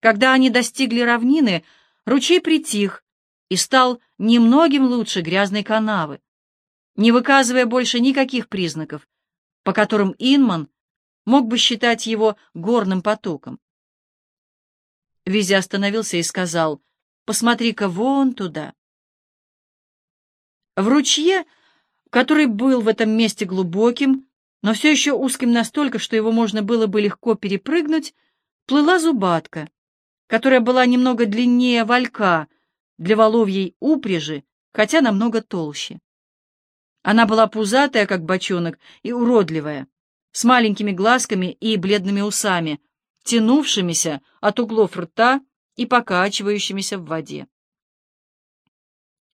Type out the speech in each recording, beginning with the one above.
Когда они достигли равнины, ручей притих и стал немногим лучше грязной канавы, не выказывая больше никаких признаков, по которым Инман мог бы считать его горным потоком. Визи остановился и сказал, «Посмотри-ка вон туда». В ручье, который был в этом месте глубоким, но все еще узким настолько, что его можно было бы легко перепрыгнуть, плыла зубатка, которая была немного длиннее валька для воловьей упряжи, хотя намного толще. Она была пузатая, как бочонок, и уродливая, с маленькими глазками и бледными усами, тянувшимися от углов рта и покачивающимися в воде.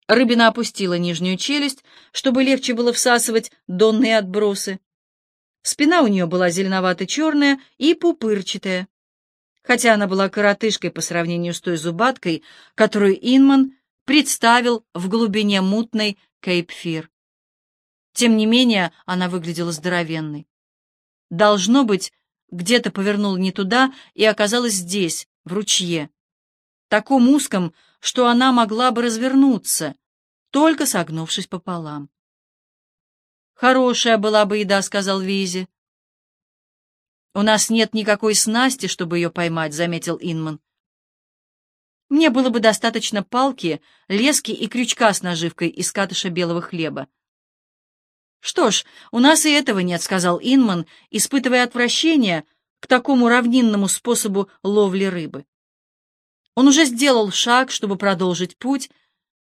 Рыбина опустила нижнюю челюсть, чтобы легче было всасывать донные отбросы. Спина у нее была зеленовато-черная и пупырчатая, хотя она была коротышкой по сравнению с той зубаткой, которую Инман представил в глубине мутной Кейпфир. Тем не менее, она выглядела здоровенной. Должно быть, где-то повернул не туда и оказалась здесь, в ручье, таком узком, что она могла бы развернуться, только согнувшись пополам. «Хорошая была бы еда», — сказал Визи. «У нас нет никакой снасти, чтобы ее поймать», — заметил Инман. «Мне было бы достаточно палки, лески и крючка с наживкой из катыша белого хлеба». «Что ж, у нас и этого нет», — сказал Инман, испытывая отвращение к такому равнинному способу ловли рыбы. Он уже сделал шаг, чтобы продолжить путь,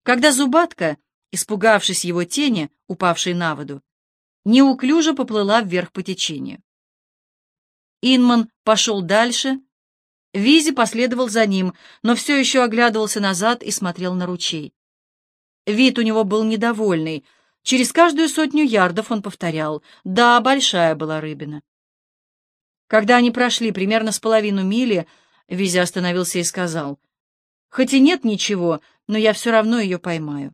когда Зубатка, испугавшись его тени, упавшей на воду, неуклюже поплыла вверх по течению. Инман пошел дальше, Визи последовал за ним, но все еще оглядывался назад и смотрел на ручей. Вид у него был недовольный. Через каждую сотню ярдов он повторял «Да, большая была рыбина». Когда они прошли примерно с половину мили, Визи остановился и сказал, «Хоть и нет ничего, но я все равно ее поймаю».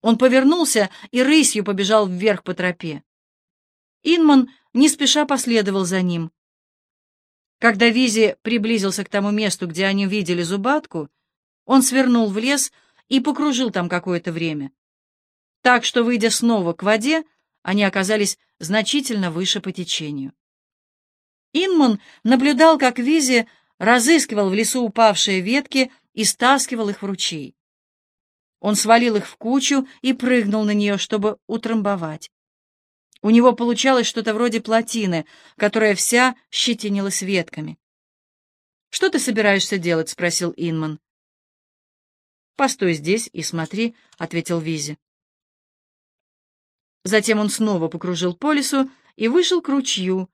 Он повернулся и рысью побежал вверх по тропе. Инман не спеша последовал за ним. Когда Визи приблизился к тому месту, где они видели зубатку, он свернул в лес и покружил там какое-то время. Так что, выйдя снова к воде, они оказались значительно выше по течению. Инман наблюдал, как Визи разыскивал в лесу упавшие ветки и стаскивал их в ручей. Он свалил их в кучу и прыгнул на нее, чтобы утрамбовать. У него получалось что-то вроде плотины, которая вся щетинилась ветками. «Что ты собираешься делать?» — спросил Инман. «Постой здесь и смотри», — ответил Визи. Затем он снова покружил по лесу и вышел к ручью,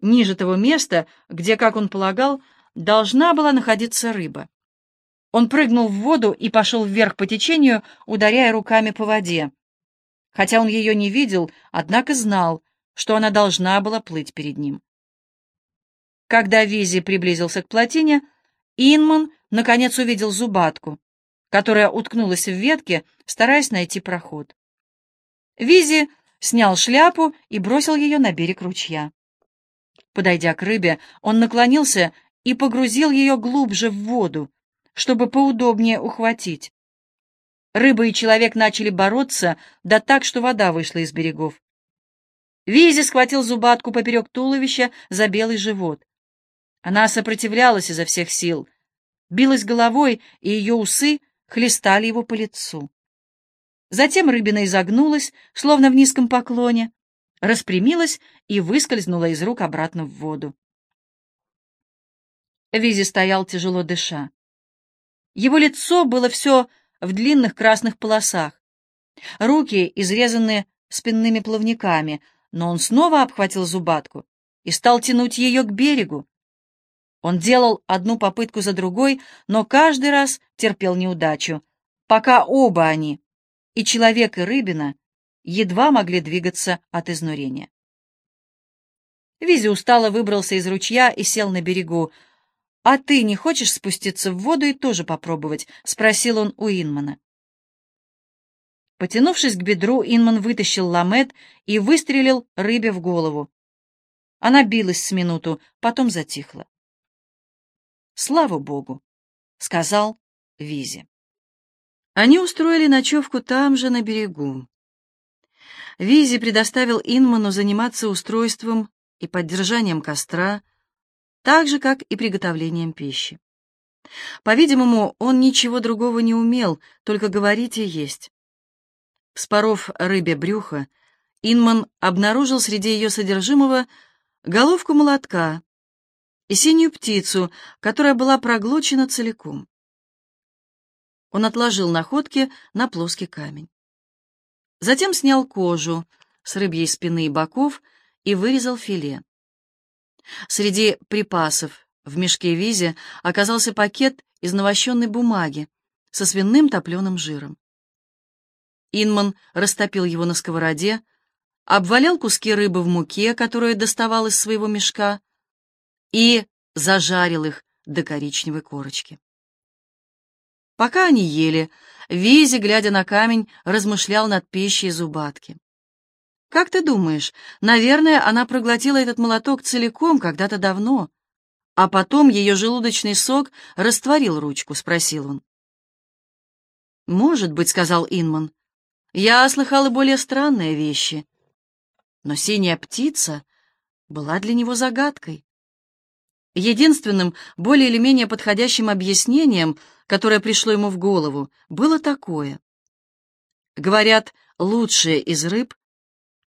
ниже того места, где, как он полагал, должна была находиться рыба. Он прыгнул в воду и пошел вверх по течению, ударяя руками по воде. Хотя он ее не видел, однако знал, что она должна была плыть перед ним. Когда Визи приблизился к плотине, Инман наконец увидел зубатку, которая уткнулась в ветке, стараясь найти проход. Визи снял шляпу и бросил ее на берег ручья. Подойдя к рыбе, он наклонился и погрузил ее глубже в воду, чтобы поудобнее ухватить. Рыба и человек начали бороться, да так, что вода вышла из берегов. Визи схватил зубатку поперек туловища за белый живот. Она сопротивлялась изо всех сил, билась головой, и ее усы хлестали его по лицу. Затем рыбина изогнулась, словно в низком поклоне, распрямилась и выскользнула из рук обратно в воду. Визи стоял тяжело дыша. Его лицо было все в длинных красных полосах. Руки изрезаны спинными плавниками, но он снова обхватил зубатку и стал тянуть ее к берегу. Он делал одну попытку за другой, но каждый раз терпел неудачу, пока оба они, и человек, и рыбина, едва могли двигаться от изнурения. Визи устало выбрался из ручья и сел на берегу. «А ты не хочешь спуститься в воду и тоже попробовать?» — спросил он у Инмана. Потянувшись к бедру, Инман вытащил ламет и выстрелил рыбе в голову. Она билась с минуту, потом затихла. Слава Богу, — сказал Визе. Они устроили ночевку там же, на берегу. Визи предоставил Инману заниматься устройством и поддержанием костра, так же, как и приготовлением пищи. По-видимому, он ничего другого не умел, только говорить и есть. Вспоров рыбе брюхо, Инман обнаружил среди ее содержимого головку молотка и синюю птицу, которая была проглочена целиком. Он отложил находки на плоский камень. Затем снял кожу с рыбьей спины и боков и вырезал филе. Среди припасов в мешке визе оказался пакет из навощенной бумаги со свиным топленым жиром. Инман растопил его на сковороде, обвалял куски рыбы в муке, которую доставал из своего мешка, и зажарил их до коричневой корочки. Пока они ели, Визи, глядя на камень, размышлял над пищей зубатки. «Как ты думаешь, наверное, она проглотила этот молоток целиком когда-то давно, а потом ее желудочный сок растворил ручку?» — спросил он. «Может быть», — сказал Инман. «Я слыхал и более странные вещи. Но синяя птица была для него загадкой. Единственным, более или менее подходящим объяснением, которое пришло ему в голову, было такое. Говорят, лучшие из рыб,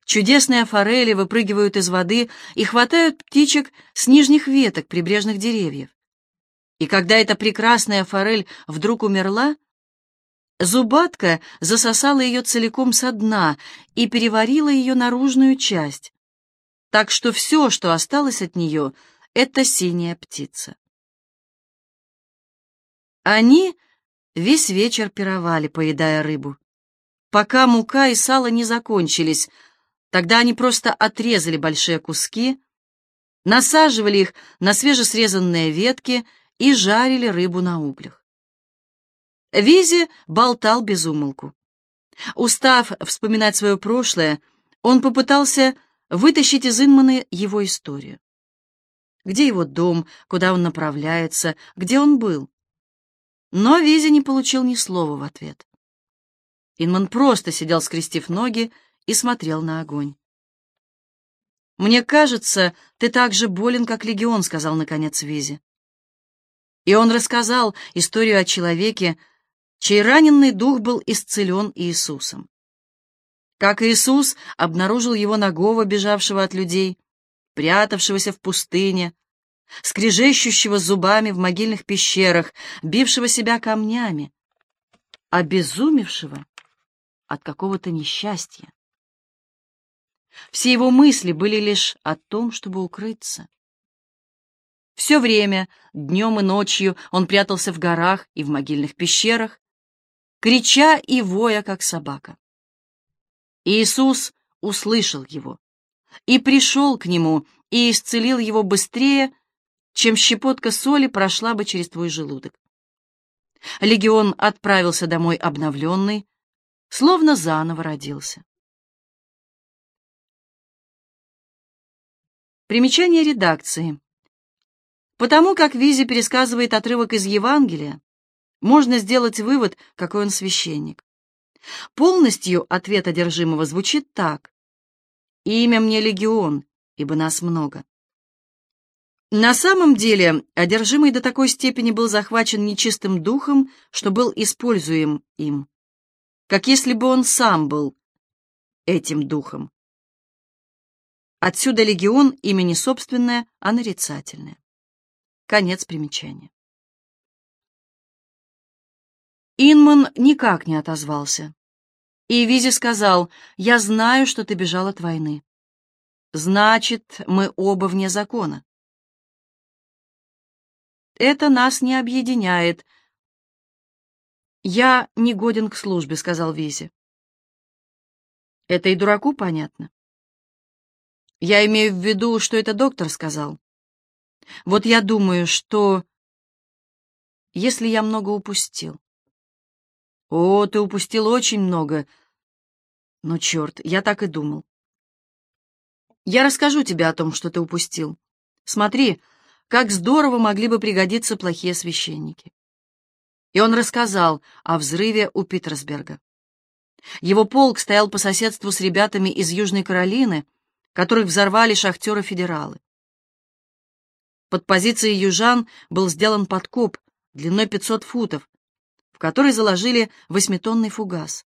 чудесные форели выпрыгивают из воды и хватают птичек с нижних веток прибрежных деревьев. И когда эта прекрасная форель вдруг умерла, зубатка засосала ее целиком со дна и переварила ее наружную часть, так что все, что осталось от нее — это синяя птица. Они весь вечер пировали, поедая рыбу. Пока мука и сало не закончились, тогда они просто отрезали большие куски, насаживали их на свежесрезанные ветки и жарили рыбу на углях. Визи болтал без умолку. Устав вспоминать свое прошлое, он попытался вытащить из Инмана его историю где его дом, куда он направляется, где он был. Но Визи не получил ни слова в ответ. Инман просто сидел, скрестив ноги, и смотрел на огонь. «Мне кажется, ты так же болен, как легион», — сказал наконец Визи. И он рассказал историю о человеке, чей раненый дух был исцелен Иисусом. Как Иисус обнаружил его нагого, бежавшего от людей, прятавшегося в пустыне, скрежещущего зубами в могильных пещерах, бившего себя камнями, обезумевшего от какого-то несчастья. Все его мысли были лишь о том, чтобы укрыться. Все время, днем и ночью, он прятался в горах и в могильных пещерах, крича и воя, как собака. Иисус услышал его и пришел к нему, и исцелил его быстрее, чем щепотка соли прошла бы через твой желудок. Легион отправился домой обновленный, словно заново родился. Примечание редакции. Потому как Визи пересказывает отрывок из Евангелия, можно сделать вывод, какой он священник. Полностью ответ одержимого звучит так. «Имя мне Легион, ибо нас много». На самом деле, одержимый до такой степени был захвачен нечистым духом, что был используем им, как если бы он сам был этим духом. Отсюда легион имени собственное, а нарицательное. Конец примечания. Инман никак не отозвался. И Визи сказал, «Я знаю, что ты бежал от войны. Значит, мы оба вне закона. Это нас не объединяет. Я не годен к службе, сказал Визи. Это и дураку понятно. Я имею в виду, что это доктор сказал. Вот я думаю, что... Если я много упустил. О, ты упустил очень много. Ну, черт, я так и думал. Я расскажу тебе о том, что ты упустил. Смотри, как здорово могли бы пригодиться плохие священники. И он рассказал о взрыве у Питерсберга. Его полк стоял по соседству с ребятами из Южной Каролины, которых взорвали шахтеры-федералы. Под позицией южан был сделан подкоп длиной 500 футов, в который заложили восьмитонный фугас.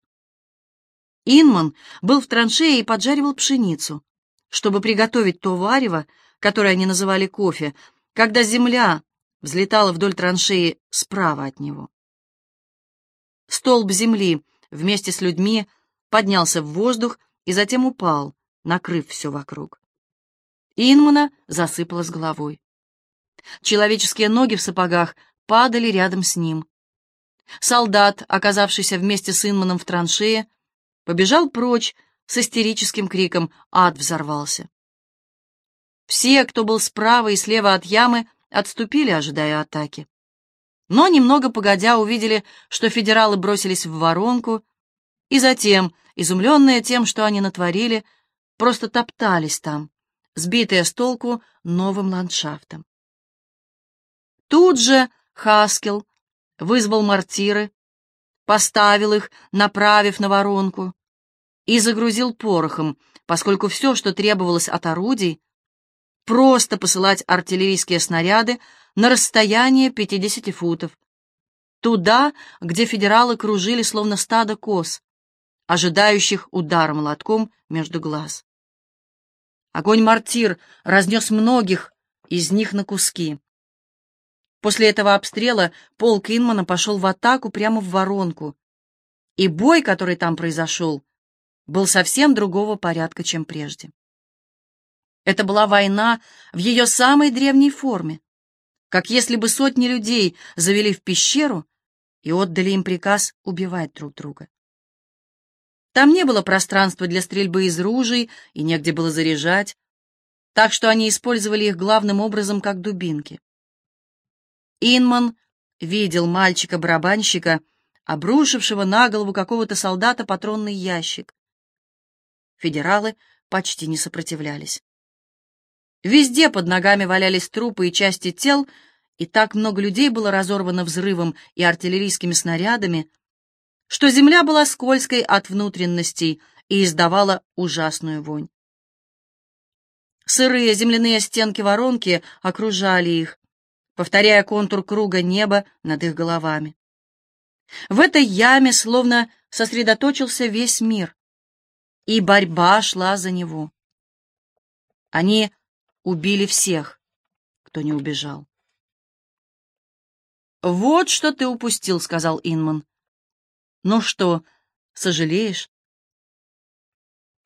Инман был в траншее и поджаривал пшеницу, чтобы приготовить то варево, которое они называли кофе, когда земля взлетала вдоль траншеи справа от него. Столб земли вместе с людьми поднялся в воздух и затем упал, накрыв все вокруг. Инмана засыпала с головой. Человеческие ноги в сапогах падали рядом с ним. Солдат, оказавшийся вместе с Инманом в траншее, побежал прочь с истерическим криком «Ад взорвался!». Все, кто был справа и слева от ямы, отступили, ожидая атаки. Но немного погодя увидели, что федералы бросились в воронку, и затем, изумленные тем, что они натворили, просто топтались там, сбитые с толку новым ландшафтом. Тут же Хаскел вызвал мортиры, поставил их, направив на воронку, и загрузил порохом, поскольку все, что требовалось от орудий, просто посылать артиллерийские снаряды на расстояние 50 футов, туда, где федералы кружили словно стадо коз, ожидающих удара молотком между глаз. Огонь мортир разнес многих из них на куски. После этого обстрела полк Инмана пошел в атаку прямо в воронку, и бой, который там произошел, был совсем другого порядка, чем прежде. Это была война в ее самой древней форме, как если бы сотни людей завели в пещеру и отдали им приказ убивать друг друга. Там не было пространства для стрельбы из ружей и негде было заряжать, так что они использовали их главным образом как дубинки. Инман видел мальчика-барабанщика, обрушившего на голову какого-то солдата патронный ящик. Федералы почти не сопротивлялись. Везде под ногами валялись трупы и части тел, и так много людей было разорвано взрывом и артиллерийскими снарядами, что земля была скользкой от внутренностей и издавала ужасную вонь. Сырые земляные стенки воронки окружали их, повторяя контур круга неба над их головами. В этой яме словно сосредоточился весь мир, и борьба шла за него. Они убили всех, кто не убежал. «Вот что ты упустил», — сказал Инман. «Ну что, сожалеешь?»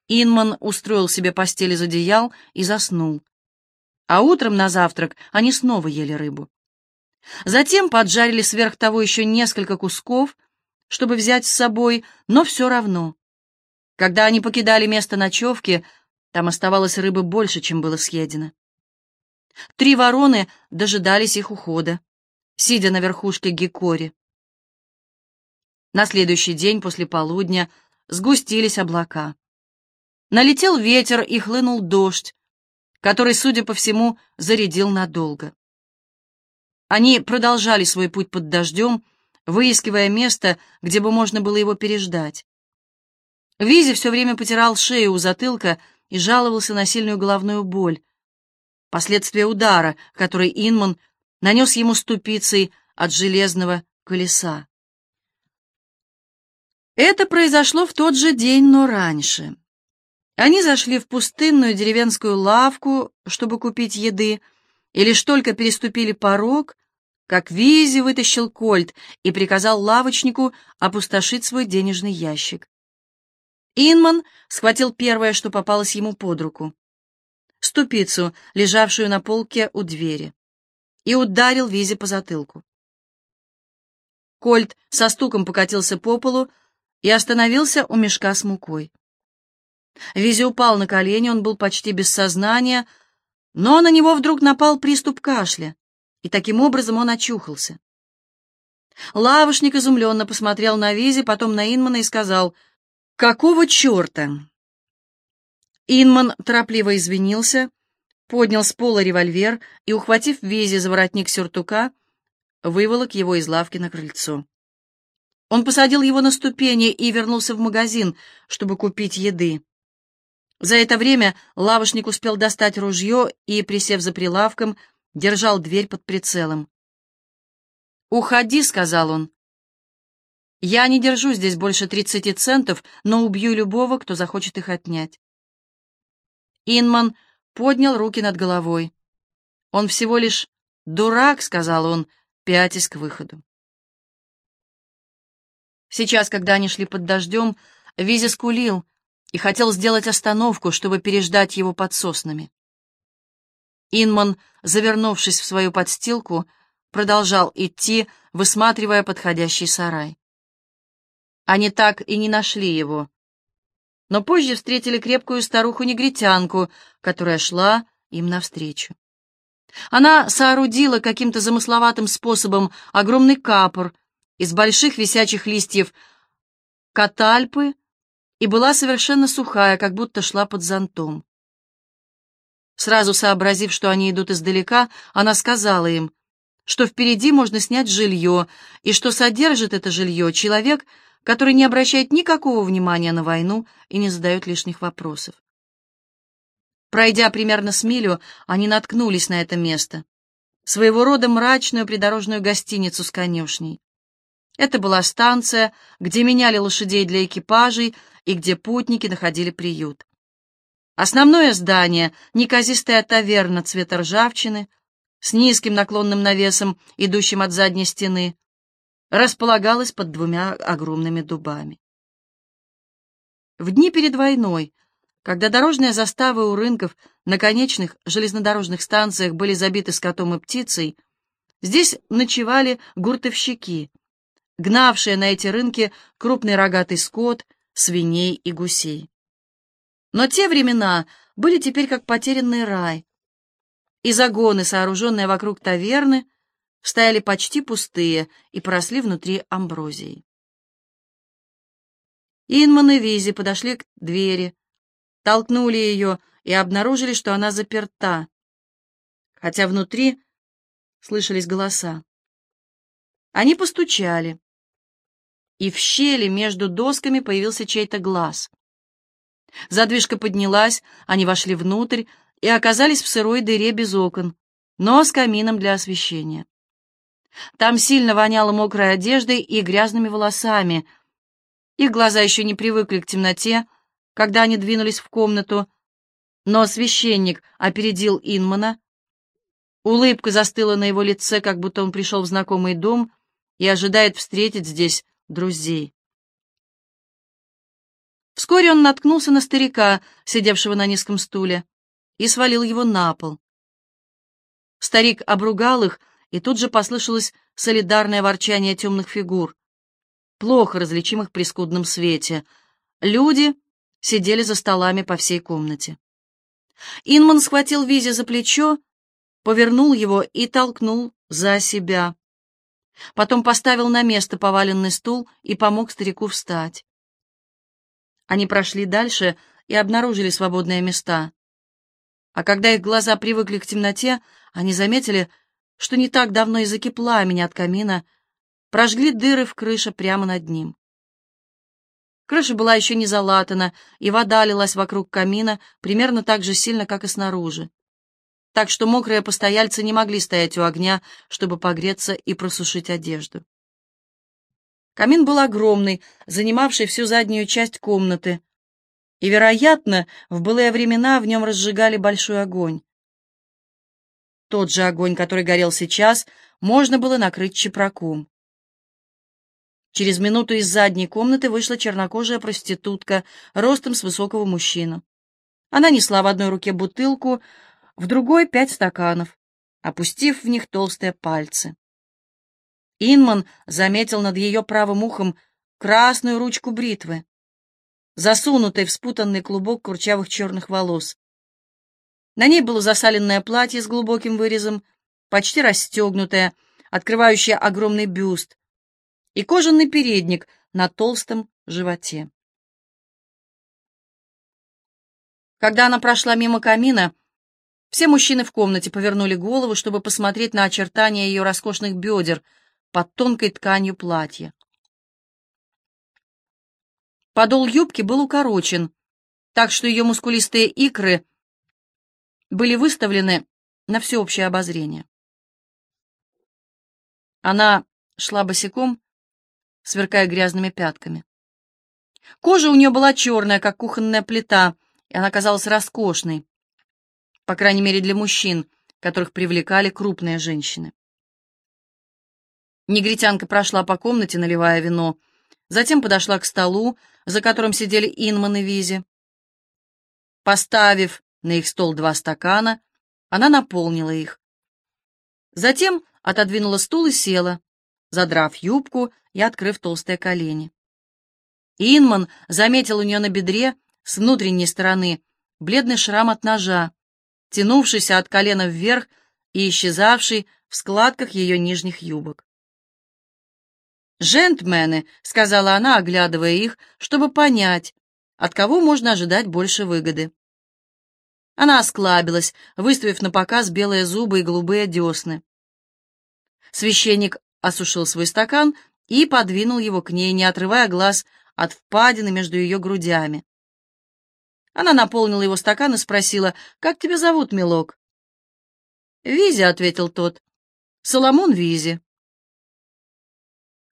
Инман устроил себе постель из одеял и заснул а утром на завтрак они снова ели рыбу. Затем поджарили сверх того еще несколько кусков, чтобы взять с собой, но все равно. Когда они покидали место ночевки, там оставалось рыбы больше, чем было съедено. Три вороны дожидались их ухода, сидя на верхушке гекори. На следующий день после полудня сгустились облака. Налетел ветер и хлынул дождь, который, судя по всему, зарядил надолго. Они продолжали свой путь под дождем, выискивая место, где бы можно было его переждать. Визи все время потирал шею у затылка и жаловался на сильную головную боль. Последствия удара, который Инман нанес ему ступицей от железного колеса. Это произошло в тот же день, но раньше. Они зашли в пустынную деревенскую лавку, чтобы купить еды, и лишь только переступили порог, как Визи вытащил кольт и приказал лавочнику опустошить свой денежный ящик. Инман схватил первое, что попалось ему под руку — ступицу, лежавшую на полке у двери, и ударил Визи по затылку. Кольт со стуком покатился по полу и остановился у мешка с мукой. Визи упал на колени, он был почти без сознания, но на него вдруг напал приступ кашля, и таким образом он очухался. Лавошник изумленно посмотрел на Визи, потом на Инмана и сказал, «Какого черта?» Инман торопливо извинился, поднял с пола револьвер и, ухватив Визи за воротник сюртука, выволок его из лавки на крыльцо. Он посадил его на ступени и вернулся в магазин, чтобы купить еды. За это время лавочник успел достать ружье и, присев за прилавком, держал дверь под прицелом. «Уходи», — сказал он. «Я не держу здесь больше тридцати центов, но убью любого, кто захочет их отнять». Инман поднял руки над головой. «Он всего лишь дурак», — сказал он, пятясь к выходу. Сейчас, когда они шли под дождем, Визи скулил и хотел сделать остановку, чтобы переждать его под соснами. Инман, завернувшись в свою подстилку, продолжал идти, высматривая подходящий сарай. Они так и не нашли его, но позже встретили крепкую старуху-негритянку, которая шла им навстречу. Она соорудила каким-то замысловатым способом огромный капор из больших висячих листьев катальпы и была совершенно сухая, как будто шла под зонтом. Сразу сообразив, что они идут издалека, она сказала им, что впереди можно снять жилье, и что содержит это жилье человек, который не обращает никакого внимания на войну и не задает лишних вопросов. Пройдя примерно с милю, они наткнулись на это место, своего рода мрачную придорожную гостиницу с конюшней. Это была станция, где меняли лошадей для экипажей и где путники находили приют. Основное здание, неказистая таверна цвета ржавчины, с низким наклонным навесом, идущим от задней стены, располагалось под двумя огромными дубами. В дни перед войной когда дорожные заставы у рынков на конечных железнодорожных станциях были забиты скотом и птицей, здесь ночевали гуртовщики, гнавшие на эти рынки крупный рогатый скот, свиней и гусей. Но те времена были теперь как потерянный рай, и загоны, сооруженные вокруг таверны, стояли почти пустые и поросли внутри амброзией. Инман и Визи подошли к двери, толкнули ее и обнаружили, что она заперта, хотя внутри слышались голоса. Они постучали, и в щели между досками появился чей-то глаз. Задвижка поднялась, они вошли внутрь и оказались в сырой дыре без окон, но с камином для освещения. Там сильно воняло мокрой одеждой и грязными волосами. Их глаза еще не привыкли к темноте, когда они двинулись в комнату, но священник опередил Инмана. Улыбка застыла на его лице, как будто он пришел в знакомый дом и ожидает встретить здесь друзей. Вскоре он наткнулся на старика, сидевшего на низком стуле, и свалил его на пол. Старик обругал их, и тут же послышалось солидарное ворчание темных фигур, плохо различимых при скудном свете. Люди сидели за столами по всей комнате. Инман схватил Визи за плечо, повернул его и толкнул за себя. Потом поставил на место поваленный стул и помог старику встать. Они прошли дальше и обнаружили свободные места. А когда их глаза привыкли к темноте, они заметили, что не так давно языки пламени от камина прожгли дыры в крыше прямо над ним. Крыша была еще не залатана, и вода лилась вокруг камина примерно так же сильно, как и снаружи. Так что мокрые постояльцы не могли стоять у огня, чтобы погреться и просушить одежду. Камин был огромный, занимавший всю заднюю часть комнаты, и, вероятно, в былые времена в нем разжигали большой огонь. Тот же огонь, который горел сейчас, можно было накрыть чепраком. Через минуту из задней комнаты вышла чернокожая проститутка, ростом с высокого мужчину. Она несла в одной руке бутылку, в другой — пять стаканов, опустив в них толстые пальцы. Инман заметил над ее правым ухом красную ручку бритвы, засунутой в спутанный клубок курчавых черных волос. На ней было засаленное платье с глубоким вырезом, почти расстегнутое, открывающее огромный бюст, и кожаный передник на толстом животе. Когда она прошла мимо камина, Все мужчины в комнате повернули голову, чтобы посмотреть на очертания ее роскошных бедер под тонкой тканью платья. Подол юбки был укорочен, так что ее мускулистые икры были выставлены на всеобщее обозрение. Она шла босиком, сверкая грязными пятками. Кожа у нее была черная, как кухонная плита, и она казалась роскошной по крайней мере для мужчин, которых привлекали крупные женщины. Негритянка прошла по комнате, наливая вино, затем подошла к столу, за которым сидели Инман и Визи. Поставив на их стол два стакана, она наполнила их. Затем отодвинула стул и села, задрав юбку и открыв толстые колени. Инман заметил у нее на бедре с внутренней стороны бледный шрам от ножа, тянувшийся от колена вверх и исчезавший в складках ее нижних юбок. «Джентльмены», — сказала она, оглядывая их, чтобы понять, от кого можно ожидать больше выгоды. Она осклабилась, выставив на показ белые зубы и голубые десны. Священник осушил свой стакан и подвинул его к ней, не отрывая глаз от впадины между ее грудями. Она наполнила его стакан и спросила, «Как тебя зовут, милок?» «Визи», — ответил тот. «Соломон Визи».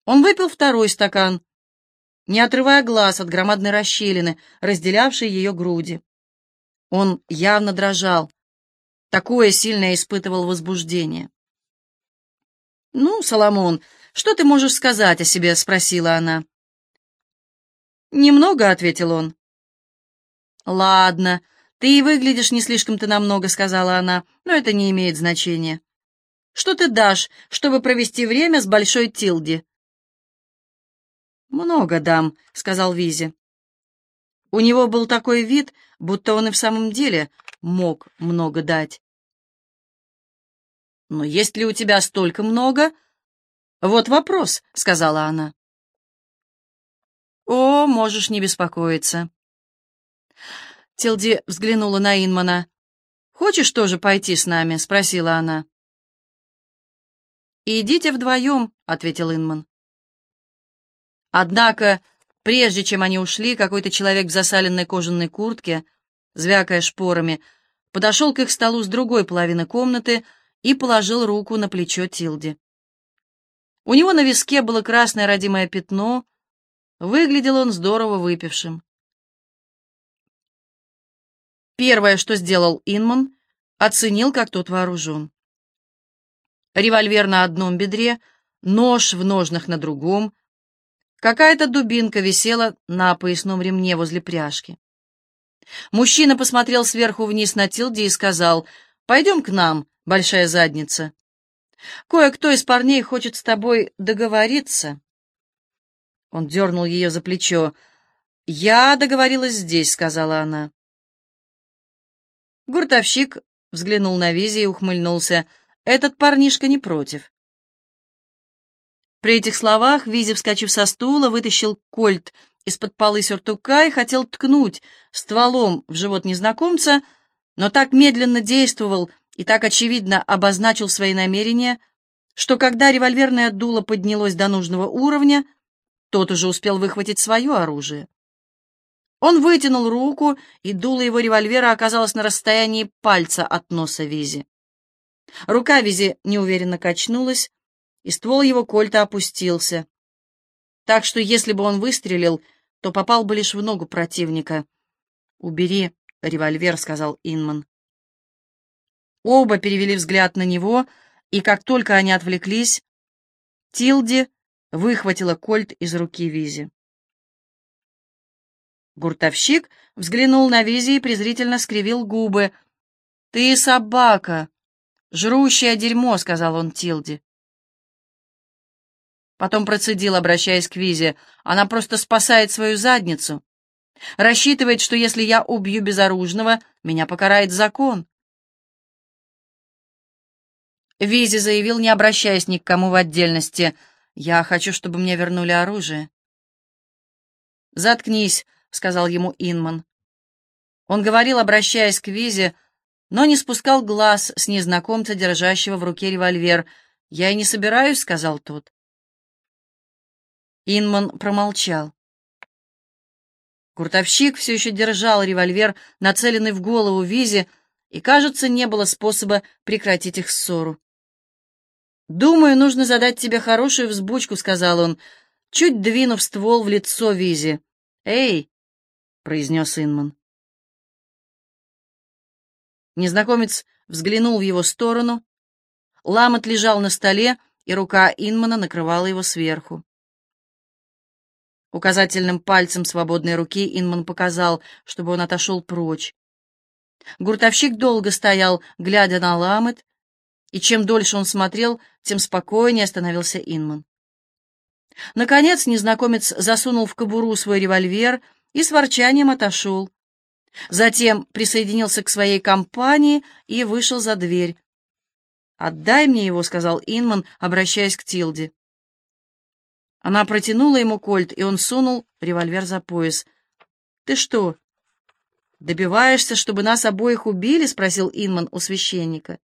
Он выпил второй стакан, не отрывая глаз от громадной расщелины, разделявшей ее груди. Он явно дрожал. Такое сильное испытывал возбуждение. «Ну, Соломон, что ты можешь сказать о себе?» — спросила она. «Немного», — ответил он. «Ладно, ты и выглядишь не слишком-то намного», — сказала она, — «но это не имеет значения. Что ты дашь, чтобы провести время с Большой Тилди?» «Много дам», — сказал Визи. У него был такой вид, будто он и в самом деле мог много дать. «Но есть ли у тебя столько много?» «Вот вопрос», — сказала она. «О, можешь не беспокоиться. Телди взглянула на Инмана. «Хочешь тоже пойти с нами?» — спросила она. «Идите вдвоем», — ответил Инман. Однако, прежде чем они ушли, какой-то человек в засаленной кожаной куртке, звякая шпорами, подошел к их столу с другой половины комнаты и положил руку на плечо Тилди. У него на виске было красное родимое пятно, выглядел он здорово выпившим. Первое, что сделал Инман, оценил, как тот вооружен. Револьвер на одном бедре, нож в ножнах на другом, какая-то дубинка висела на поясном ремне возле пряжки. Мужчина посмотрел сверху вниз на Тилди и сказал, «Пойдем к нам, большая задница. Кое-кто из парней хочет с тобой договориться». Он дернул ее за плечо. «Я договорилась здесь», — сказала она. Гуртовщик взглянул на Визи и ухмыльнулся. «Этот парнишка не против». При этих словах Визи, вскочив со стула, вытащил кольт из-под полы сюртука и хотел ткнуть стволом в живот незнакомца, но так медленно действовал и так очевидно обозначил свои намерения, что когда револьверное дуло поднялось до нужного уровня, тот уже успел выхватить свое оружие. Он вытянул руку, и дуло его револьвера оказалось на расстоянии пальца от носа Визи. Рука Визи неуверенно качнулась, и ствол его кольта опустился. Так что если бы он выстрелил, то попал бы лишь в ногу противника. «Убери револьвер», — сказал Инман. Оба перевели взгляд на него, и как только они отвлеклись, Тилди выхватила кольт из руки Визи. Гуртовщик взглянул на Визи и презрительно скривил губы. «Ты собака! Жрущее дерьмо!» — сказал он Тилде. Потом процедил, обращаясь к Визе. «Она просто спасает свою задницу. Рассчитывает, что если я убью безоружного, меня покарает закон». Визи заявил, не обращаясь ни к кому в отдельности. «Я хочу, чтобы мне вернули оружие». «Заткнись», — сказал ему Инман. Он говорил, обращаясь к Визе, но не спускал глаз с незнакомца, держащего в руке револьвер. «Я и не собираюсь», — сказал тот. Инман промолчал. Куртовщик все еще держал револьвер, нацеленный в голову Визе, и, кажется, не было способа прекратить их ссору. «Думаю, нужно задать тебе хорошую взбучку», — сказал он, чуть двинув ствол в лицо Визе. «Эй!» — произнес Инман. Незнакомец взглянул в его сторону. Ламот лежал на столе, и рука Инмана накрывала его сверху. Указательным пальцем свободной руки Инман показал, чтобы он отошел прочь. Гуртовщик долго стоял, глядя на Ламет, и чем дольше он смотрел, тем спокойнее становился Инман. Наконец незнакомец засунул в кобуру свой револьвер и с ворчанием отошел. Затем присоединился к своей компании и вышел за дверь. «Отдай мне его», — сказал Инман, обращаясь к Тилде. Она протянула ему кольт, и он сунул револьвер за пояс. «Ты что, добиваешься, чтобы нас обоих убили?» — спросил Инман у священника.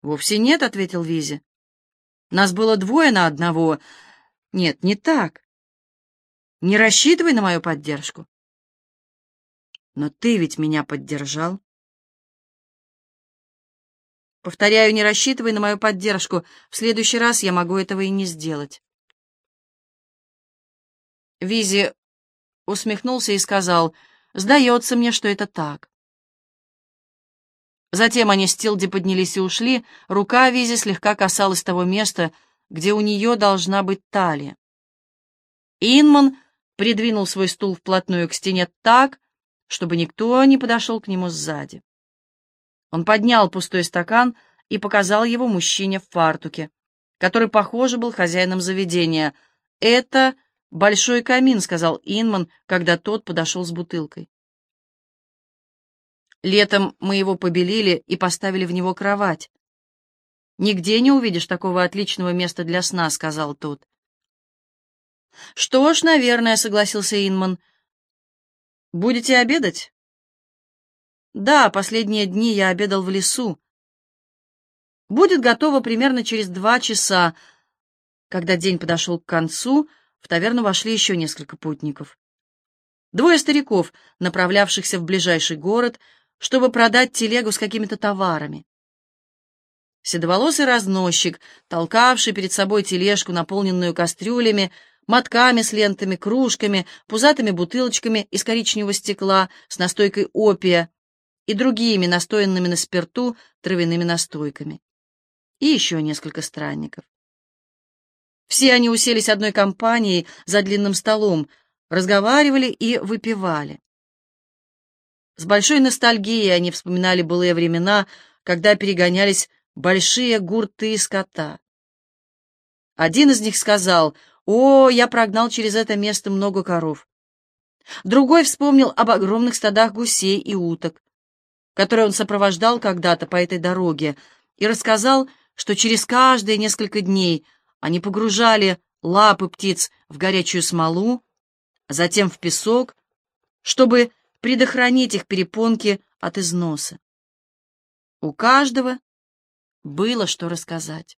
«Вовсе нет», — ответил Визи. «Нас было двое на одного. Нет, не так. Не рассчитывай на мою поддержку». «Но ты ведь меня поддержал». Повторяю, не рассчитывай на мою поддержку. В следующий раз я могу этого и не сделать. Визи усмехнулся и сказал, «Сдается мне, что это так». Затем они с Тилди поднялись и ушли, рука Визи слегка касалась того места, где у нее должна быть талия. Инман придвинул свой стул вплотную к стене так, чтобы никто не подошел к нему сзади. Он поднял пустой стакан и показал его мужчине в фартуке, который, похоже, был хозяином заведения. «Это «Большой камин», — сказал Инман, когда тот подошел с бутылкой. «Летом мы его побелили и поставили в него кровать». «Нигде не увидишь такого отличного места для сна», — сказал тот. «Что ж, наверное», — согласился Инман. «Будете обедать?» «Да, последние дни я обедал в лесу. Будет готово примерно через два часа». Когда день подошел к концу, — в таверну вошли еще несколько путников. Двое стариков, направлявшихся в ближайший город, чтобы продать телегу с какими-то товарами. Седоволосый разносчик, толкавший перед собой тележку, наполненную кастрюлями, мотками с лентами, кружками, пузатыми бутылочками из коричневого стекла с настойкой опия и другими настоянными на спирту травяными настойками. И еще несколько странников. Все они уселись одной компанией за длинным столом, разговаривали и выпивали. С большой ностальгией они вспоминали былые времена, когда перегонялись большие гурты скота. Один из них сказал, «О, я прогнал через это место много коров». Другой вспомнил об огромных стадах гусей и уток, которые он сопровождал когда-то по этой дороге, и рассказал, что через каждые несколько дней они погружали лапы птиц в горячую смолу, затем в песок, чтобы предохранить их перепонки от износа. У каждого было что рассказать.